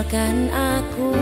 tinggalkan aku.